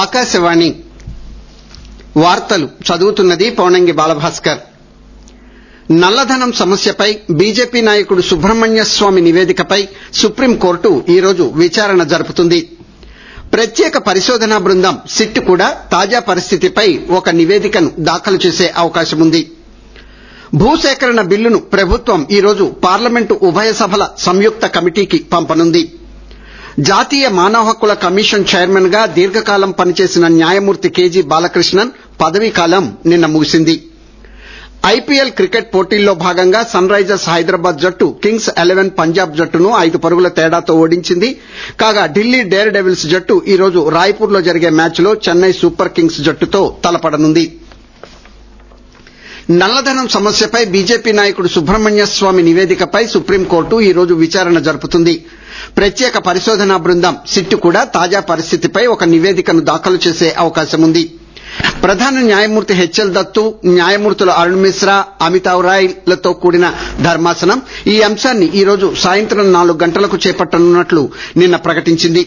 ఆకాశవాణి వార్తలు చదువుతున్నది పౌనంగి బాలభాస్కర్. నల్లధనం సమస్యపై బీజేపీ నాయకుడు సుబ్రహ్మణ్య స్వామి నివేదికపై సుప్రీంకోర్టు ఈరోజు విచారణ జరుపుతుంది. ప్రత్యేక పరిశోధనా బృందం సిట్ కూడా తాజా పరిస్థితిపై ఒక నివేదికను దాఖలు చేసే అవకాశం ఉంది. భూసేకరణ బిల్లును ప్రభుత్వం ఈరోజు పార్లమెంటు ఉభయ సభల సంయుక్త కమిటీకి పంపనుంది. జాతీయ మానవ హక్కుల కమిషన్ చైర్మన్గా దీర్ఘకాలం పనిచేసిన న్యాయమూర్తి కేజీ బాలకృష్ణన్ పదవీకాలం నిన్న ముగిసింది. ఐపీఎల్ క్రికెట్ పోటీల్లో భాగంగా సన్ రైజర్స్ హైదరాబాద్ జట్టు కింగ్స్ ఎలెవెన్ పంజాబ్ జట్టును ఐదు పరుగుల తేడాతో ఓడించింది. కాగా ఢిల్లీ డేర్ డెవిల్స్ జట్టు ఈరోజు రాయ్పూర్లో జరిగే మ్యాచ్లో చెన్నై సూపర్ కింగ్స్ జట్టుతో తలపడనుంది. నల్లధనం సమస్యపై బీజేపీ నాయకుడు సుబ్రహ్మణ్య స్వామి నివేదికపై సుప్రీంకోర్టు ఈరోజు విచారణ జరుపుతుంది. ప్రత్యేక పరిశోధనా బృందం సిట్ కూడా తాజా పరిస్థితిపై ఒక నివేదికను దాఖలు చేసే అవకాశం ఉంది ప్రధాన న్యాయమూర్తి హెచ్ఎల్ దత్తు న్యాయమూర్తులు అరుణ్ మిశ్రా అమితావ్ రాయ్లతో కూడిన ధర్మాసనం ఈ అంశాన్ని ఈరోజు సాయంత్రం నాలుగు గంటలకు చేపట్టనున్నట్లు నిన్న ప్రకటించింది.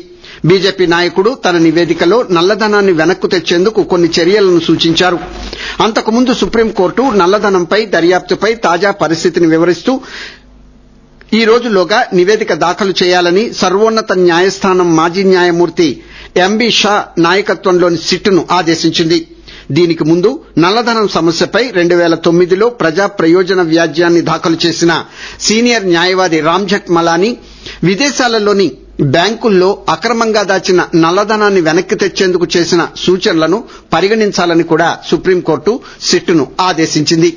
బీజేపీ నాయకుడు తన నివేదికలో నల్లధనాన్ని వెనక్కు తెచ్చేందుకు కొన్ని చర్యలను సూచించారు. అంతకుముందు సుప్రీంకోర్టు నల్లధనంపై దర్యాప్తుపై తాజా పరిస్థితిని వివరిస్తూ ఈ రోజులోగా నివేదిక దాఖలు చేయాలని సర్వోన్నత న్యాయస్థానం మాజీ న్యాయమూర్తి ఎంబీ షా నాయకత్వంలోని సిట్ను ఆదేశించింది. దీనికి ముందు నల్లధనం సమస్యపై రెండు వేల తొమ్మిదిలో ప్రజా ప్రయోజన వ్యాజ్యాన్ని దాఖలు చేసిన సీనియర్ న్యాయవాది రామ్జట్ మలానీ విదేశాలలోని బ్యాంకుల్లో అక్రమంగా దాచిన నల్లధనాన్ని వెనక్కి తెచ్చేందుకు చేసిన సూచనలను పరిగణించాలని కూడా సుప్రీంకోర్టు సిట్ను ఆదేశించింది.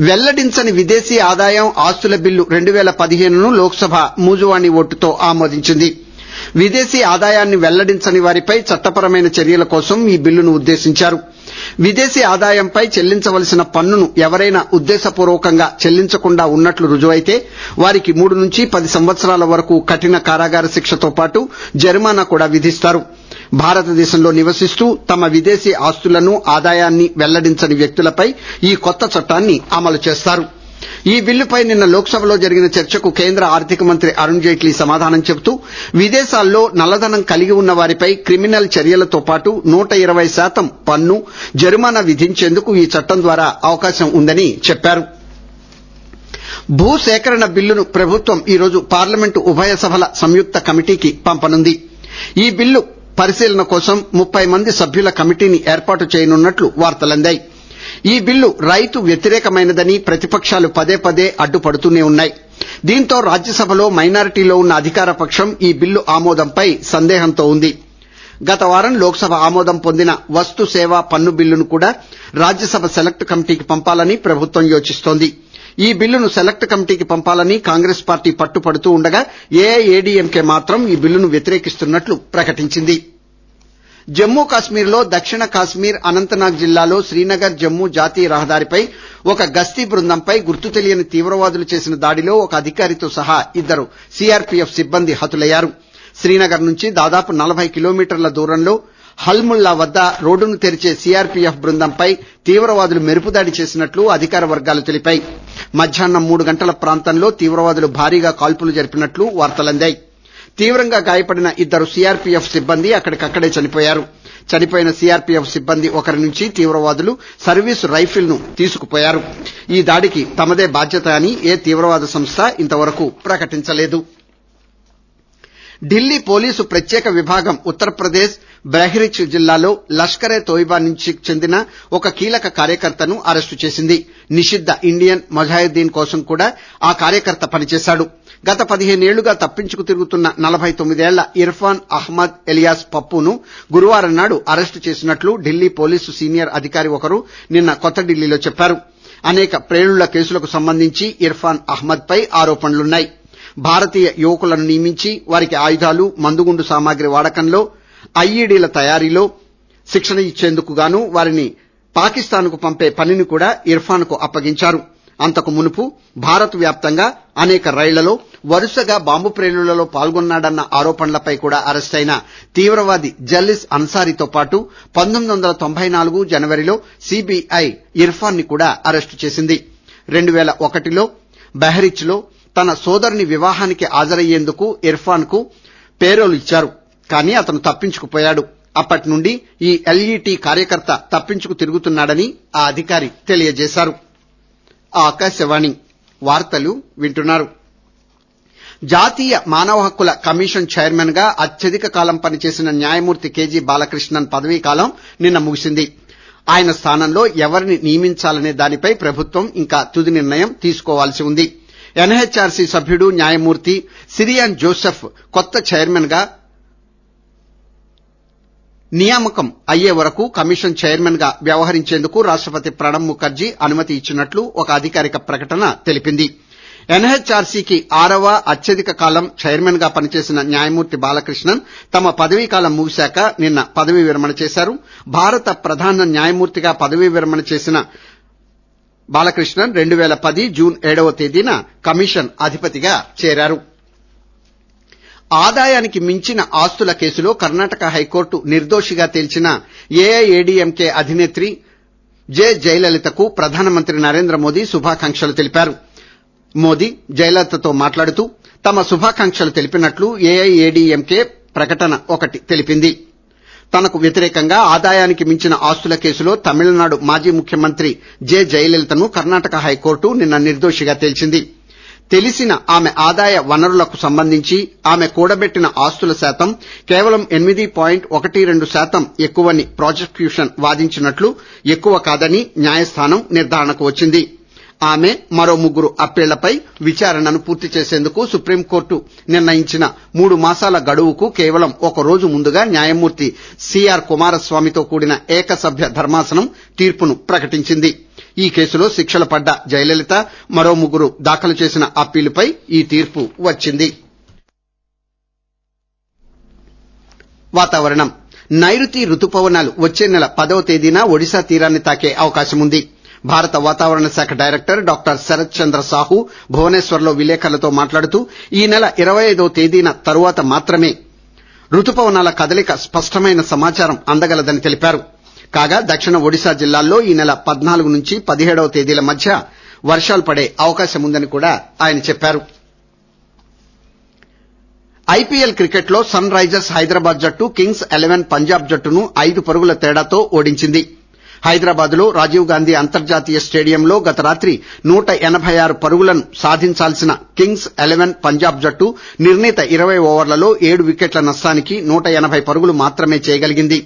వెల్లడించని విదేశీ ఆదాయం ఆస్తుల బిల్లు రెండు వేల పదిహేనును లోక్సభ మూజువాణి ఓటుతో ఆమోదించింది. విదేశీ ఆదాయాన్ని వెల్లడించని వారిపై చట్టపరమైన చర్యల కోసం ఈ బిల్లును ఉద్దేశించారు. విదేశీ ఆదాయంపై చెల్లించవలసిన పన్నును ఎవరైనా ఉద్దేశపూర్వకంగా చెల్లించకుండా ఉన్నట్లు రుజువైతే వారికి మూడు నుంచి పది సంవత్సరాల వరకు కఠిన కారాగార శిక్షతో పాటు జరిమానా కూడా విధిస్తారు. భారతదేశంలో నివసిస్తూ తమ విదేశీ ఆస్తులను ఆదాయాన్ని వెల్లడించని వ్యక్తులపై ఈ కొత్త చట్టాన్ని అమలు చేస్తారు. ఈ బిల్లుపై నిన్న లోక్సభలో జరిగిన చర్చకు కేంద్ర ఆర్థిక మంత్రి అరుణ్ జైట్లీ సమాధానం చెబుతూ విదేశాల్లో నల్లధనం కలిగి ఉన్న వారిపై క్రిమినల్ చర్యలతో పాటు నూట ఇరవై శాతం పన్ను జరిమానా విధించేందుకు ఈ చట్టం ద్వారా అవకాశం ఉందని చెప్పారు. భూసేకరణ బిల్లును ప్రభుత్వం ఈరోజు పార్లమెంటు ఉభయ సభల సంయుక్త కమిటీకి పంపనుంది. ఈ బిల్లు పరిశీలన కోసం ముప్పై మంది సభ్యుల కమిటీని ఏర్పాటు చేయనున్నట్లు వార్తలందాయి. ఈ బిల్లు రైతు వ్యతిరేకమైనదని ప్రతిపక్షాలు పదే పదే అడ్డుపడుతూనే ఉన్నాయి. దీంతో రాజ్యసభలో మైనారిటీలో ఉన్న అధికార పక్షం ఈ బిల్లు ఆమోదంపై సందేహంతో ఉంది. గత వారం లోక్సభ ఆమోదం పొందిన వస్తు సేవా పన్ను బిల్లును కూడా రాజ్యసభ సెలెక్ట్ కమిటీకి పంపాలని ప్రభుత్వం యోచిస్తోంది. ఈ బిల్లును సెలెక్ట్ కమిటీకి పంపాలని కాంగ్రెస్ పార్టీ పట్టుపడుతూ ఉండగా ఏఐఏడీఎంకే మాత్రం ఈ బిల్లును వ్యతిరేకిస్తున్నట్లు ప్రకటించింది. జమ్మూ కాశ్మీర్లో దక్షిణ కాశ్మీర్ అనంతనాగ్ జిల్లాలో శ్రీనగర్ జమ్మూ జాతీయ రహదారిపై ఒక గస్తీ బృందంపై గుర్తు తెలియని తీవ్రవాదులు చేసిన దాడిలో ఒక అధికారితో సహా ఇద్దరు సీఆర్పీఎఫ్ సిబ్బంది హతులయ్యారు. శ్రీనగర్ నుంచి దాదాపు నలభై కిలోమీటర్ల దూరంలో హల్ముల్లా వద్ద రోడ్డును తెరిచే సీఆర్పీఎఫ్ బృందంపై తీవ్రవాదులు మెరుపుదాడి చేసినట్లు అధికార వర్గాలు తెలిపాయి. మధ్యాహ్నం మూడు గంటల ప్రాంతంలో తీవ్రవాదులు భారీగా కాల్పులు జరిపినట్లు వార్తలందాయి. తీవ్రంగా గాయపడిన ఇద్దరు సీఆర్పీఎఫ్ సిబ్బంది అక్కడికక్కడే చనిపోయారు. చనిపోయిన సీఆర్పీఎఫ్ సిబ్బంది ఒకరి నుంచి తీవ్రవాదులు సర్వీసు రైఫిల్ను తీసుకుపోయారు. ఈ దాడికి తమదే బాధ్యత అని ఏ తీవ్రవాద సంస్థ ఇంతవరకు ప్రకటించలేదు. ఢిల్లీ పోలీసు ప్రత్యేక విభాగం ఉత్తరప్రదేశ్ బహ్రిచ్ జిల్లాలో లష్కరే తోయిబా నుంచి చెందిన ఒక కీలక కార్యకర్తను అరెస్టు చేసింది. నిషిద్ధ ఇండియన్ మొజాహిద్దీన్ కోసం కూడా ఆ కార్యకర్త పనిచేశాడు. గత పదిహేనేళ్ళుగా తప్పించుకు తిరుగుతున్న నలభై తొమ్మిదేళ్ళ ఇర్ఫాన్ అహ్మద్ ఎలియాస్ పప్పును గురువారం నాడు అరెస్టు చేసినట్లు ఢిల్లీ పోలీసు సీనియర్ అధికారి ఒకరు నిన్న కొత్త ఢిల్లీలో చెప్పారు. అనేక ప్రేలుళ్ళ కేసులకు సంబంధించి ఇర్ఫాన్ అహ్మద్ పై ఆరోపణలున్నాయి. భారతీయ యువకులను నియమించి వారికి ఆయుధాలు మందుగుండు సామాగ్రి వాడకంలో ఐఈడీల తయారీలో శిక్షణ ఇచ్చేందుకు గాను వారిని పాకిస్తాన్కు పంపే పనిని కూడా ఇర్ఫాన్కు అప్పగించారు. అంతకు మునుపు భారత్ వ్యాప్తంగా అనేక రైళ్ళలో వరుసగా బాంబు ప్రేలుళ్ళలో పాల్గొన్నాడన్న ఆరోపణలపై కూడా అరెస్ట్ అయిన తీవ్రవాది జల్లిస్ అన్సారీతో పాటు పంతొమ్మిది వందల తొంభై నాలుగు జనవరిలో సిబిఐ ఇర్ఫాన్ని కూడా అరెస్టు చేసింది. రెండు వేల ఒకటిలో బహ్రిచ్ తన సోదరుని వివాహానికి హాజరయ్యేందుకు ఇర్ఫాన్కు ఇచ్చారు. కానీ అతను తప్పించుకుపోయాడు. అప్పటి నుండి ఈ ఎల్ఈటి కార్యకర్త తప్పించుకు తిరుగుతున్నాడని ఆ అధికారి తెలియజేశారు. ఆకాశవాణి వార్తలు వింటున్నారు. జాతీయ మానవ హక్కుల కమిషన్ చైర్మన్గా అత్యధిక కాలం పనిచేసిన న్యాయమూర్తి కేజీ బాలకృష్ణన్ పదవీ కాలం నిన్న ముగిసింది. ఆయన స్థానంలో ఎవరిని నియమించాలనే దానిపై ప్రభుత్వం ఇంకా తుది నిర్ణయం తీసుకోవాల్సి ఉంది. ఎన్హెచ్ఆర్సీ సభ్యుడు న్యాయమూర్తి సిరియాన్ జోసెఫ్ కొత్త చైర్మన్గా నియామకం అయ్యే వరకు కమిషన్ చైర్మన్గా వ్యవహరించేందుకు రాష్ట్రపతి ప్రణబ్ ముఖర్జీ అనుమతి ఇచ్చినట్లు ఒక అధికారిక ప్రకటన తెలిపింది. ఎన్హెచ్ఆర్సీకి ఆరవ అత్యధిక కాలం చైర్మన్గా పనిచేసిన న్యాయమూర్తి బాలకృష్ణన్ తమ పదవీ కాలం ముగిశాక నిన్న పదవీ విరమణ చేశారు. భారత ప్రధాన న్యాయమూర్తిగా పదవీ విరమణ చేసిన బాలకృష్ణన్ రెండు వేల పది జూన్ ఏడవ తేదీన కమిషన్ అధిపతిగా చేరారు. ఆదాయానికి మించిన ఆస్తుల కేసులో కర్ణాటక హైకోర్టు నిర్దోషిగా తేల్చిన ఏఐఏడీఎంకే అధినేత్రి జె. జయలలితకు ప్రధానమంత్రి నరేంద్ర మోదీ శుభాకాంక్షలు తెలిపారు. మోదీ జయలలితతో మాట్లాడుతూ తమ శుభాకాంక్షలు తెలిపినట్లు ఏఐఏడీఎంకే ప్రకటన ఒకటి తెలిపింది. తనకు వ్యతిరేకంగా ఆదాయానికి మించిన ఆస్తుల కేసులో తమిళనాడు మాజీ ముఖ్యమంత్రి జె. జయలలితను కర్ణాటక హైకోర్టు నిన్న నిర్దోషిగా తేల్చింది. తెలిసిన ఆమె ఆదాయ వనరులకు సంబంధించి ఆమె కూడబెట్టిన ఆస్తుల శాతం కేవలం ఎనిమిది పాయింట్ ఒకటి రెండు శాతం ఎక్కువని ప్రాసిక్యూషన్ వాదించినట్లు ఎక్కువ కాదని న్యాయస్థానం నిర్ధారణకు వచ్చింది. ఆమె మరో ముగ్గురు అప్పీళ్ళపై విచారణను పూర్తి చేసేందుకు సుప్రీంకోర్టు నిర్ణయించిన మూడు మాసాల గడువుకు కేవలం ఒక రోజు ముందుగా న్యాయమూర్తి సిఆర్ కుమారస్వామితో కూడిన ఏకసభ్య ధర్మాసనం తీర్పును ప్రకటించింది. ఈ కేసులో శిక్షలు పడ్డ జయలలిత మరో ముగ్గురు దాఖలు చేసిన అప్పీలుపై ఈ తీర్పు వచ్చింది. వాతావరణం. నైరుతి రుతుపవనాలు వచ్చే నెల పదవ తేదీన ఒడిశా తీరాన్ని తాకే అవకాశం ఉంది భారత వాతావరణ శాఖ డైరెక్టర్ డాక్టర్ శరత్ చంద్ర సాహు భువనేశ్వర్లో విలేకరులతో మాట్లాడుతూ ఈ నెల ఇరవై ఐదవ తేదీన తరువాత మాత్రమే రుతుపవనాల కదలిక స్పష్టమైన సమాచారం అందగలదని తెలిపారు. కాగా దక్షిణ ఒడిశా జిల్లాల్లో ఈ నెల పద్నాలుగు నుంచి పదిహేడవ తేదీల మధ్య వర్షాలు పడే అవకాశం ఉందని కూడా ఆయన చెప్పారు. ఐపీఎల్ క్రికెట్లో సన్ రైజర్స్ హైదరాబాద్ జట్టు కింగ్స్ ఎలెవెన్ పంజాబ్ జట్టును ఐదు పరుగుల తేడాతో ఓడించింది. హైదరాబాద్లో రాజీవ్ గాంధీ అంతర్జాతీయ స్టేడియంలో గత రాత్రి నూట ఎనభై ఆరు పరుగులను సాధించాల్సిన కింగ్స్ ఎలెవెన్ పంజాబ్ జట్టు నిర్ణీత ఇరవై ఓవర్లలో ఏడు వికెట్ల నష్టానికి నూట ఎనభై పరుగులు మాత్రమే చేయగలిగింది.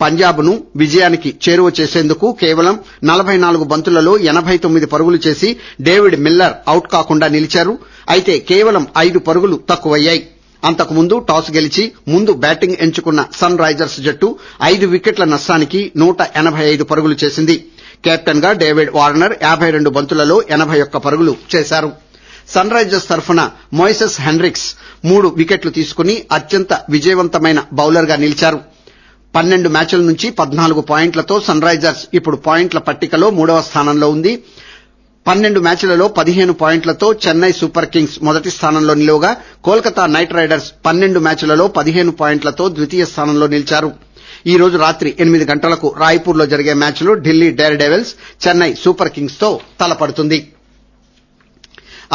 పంజాబ్ను విజయానికి చేరువ చేసేందుకు కేవలం నలభై నాలుగు బంతులలో ఎనభై తొమ్మిది పరుగులు చేసి డేవిడ్ మిల్లర్ అవుట్ కాకుండా నిలిచారు. అయితే కేవలం ఐదు పరుగులు తక్కువయ్యాయి. అంతకుముందు టాస్ గెలిచి ముందు బ్యాటింగ్ ఎంచుకున్న సన్ రైజర్స్ జట్టు ఐదు వికెట్ల నష్టానికి నూట ఎనభై ఐదు పరుగులు చేసింది. కెప్టెన్గా డేవిడ్ వార్నర్ యాభై రెండు బంతులలో ఎనభై ఒక్క పరుగులు చేశారు. సన్ రైజర్స్ తరఫున మోయిసెస్ హెన్రిక్స్ మూడు వికెట్లు తీసుకుని అత్యంత విజయవంతమైన బౌలర్గా నిలిచారు. పన్నెండు మ్యాచ్ల నుంచి పద్నాలుగు పాయింట్లతో సన్ రైజర్స్ ఇప్పుడు పాయింట్ల పట్టికలో మూడవ స్థానంలో ఉంది. పన్నెండు మ్యాచ్లలో పదిహేను పాయింట్లతో చెన్నై సూపర్ కింగ్స్ మొదటి స్థానంలో నిలువగా కోల్కతా నైట్ రైడర్స్ పన్నెండు మ్యాచ్లలో పదిహేను పాయింట్లతో ద్వితీయ స్థానంలో నిలిచారు. ఈ రోజు రాత్రి ఎనిమిది గంటలకు రాయ్పూర్లో జరిగే మ్యాచ్లో Delhi Daredevils Chennai Super కింగ్స్తో తలపడుతుంది.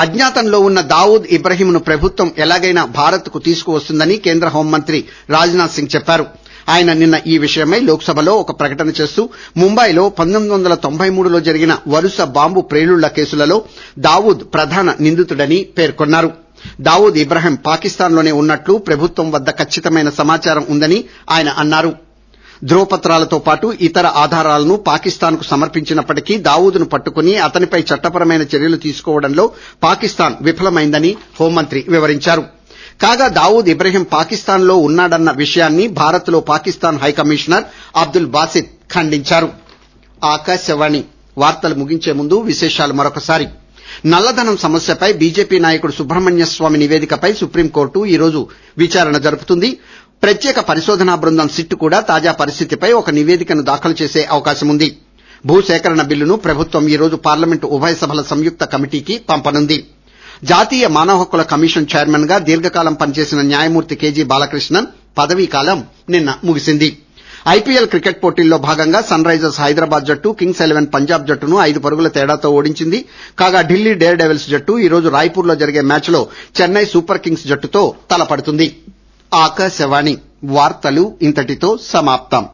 అజ్ఞాతంలో ఉన్న దావూద్ ఇబ్రహీంను ప్రభుత్వం ఎలాగైనా భారత్కు తీసుకువస్తుందని కేంద్ర హోంమంత్రి రాజ్నాథ్ సింగ్ చెప్పారు. ఆయన నిన్న ఈ విషయమై లోక్సభలో ఒక ప్రకటన చేస్తూ ముంబైలో పంతొమ్మిది వందల తొంభై మూడులో జరిగిన వరుస బాంబు ప్రేలుళ్ళ కేసులలో దావూద్ ప్రధాన నిందితుడని పేర్కొన్నారు. దావూద్ ఇబ్రహీం పాకిస్తాన్లోనే ఉన్నట్లు ప్రభుత్వం వద్ద ఖచ్చితమైన సమాచారం ఉందని ఆయన అన్నారు. ధ్రువపత్రాలతో పాటు ఇతర ఆధారాలను పాకిస్తాన్కు సమర్పించినప్పటికీ దావూద్ను పట్టుకుని అతనిపై చట్టపరమైన చర్యలు తీసుకోవడంలో పాకిస్తాన్ విఫలమైందని హోంమంత్రి వివరించారు. కాగా దావూద్ ఇబ్రహీం పాకిస్తాన్లో ఉన్నాడన్న విషయాన్ని భారత్లో పాకిస్తాన్ హైకమిషనర్ అబ్దుల్ బాసిత్ ఖండించారు. ఆకాశవాణి వార్తలు ముగించే ముందు విశేషాలు మరొకసారి. నల్లధనం సమస్యపై బీజేపీ నాయకుడు సుబ్రహ్మణ్య స్వామి నివేదికపై సుప్రీంకోర్టు ఈ రోజు విచారణ జరుపుతుంది. ప్రత్యేక పరిశోధనా బృందం సిట్ కూడా తాజా పరిస్థితిపై ఒక నివేదికను దాఖలు చేసే అవకాశం ఉంది. భూసేకరణ బిల్లును ప్రభుత్వం ఈ రోజు పార్లమెంటు ఉభయ సభల సంయుక్త కమిటీకి పంపనుంది. జాతీయ మానవ హక్కుల కమిషన్ చైర్మన్గా దీర్ఘకాలం పనిచేసిన న్యాయమూర్తి కేజీ బాలకృష్ణన్ పదవీకాలం నిన్న ముగిసింది. ఐపీఎల్ క్రికెట్ పోటీల్లో భాగంగా సన్ రైజర్స్ హైదరాబాద్ జట్టు కింగ్స్ ఎలెవెన్ పంజాబ్ జట్టును ఐదు పరుగుల తేడాతో ఓడించింది. కాగా ఢిల్లీ డేర్ డెవిల్స్ జట్టు ఈ రోజు జరిగే మ్యాచ్లో చెన్నై సూపర్ కింగ్స్ జట్టుతో తలపడుతుంది. ఆకాశవాణి వార్తలు ఇంతటితో సమాప్తం.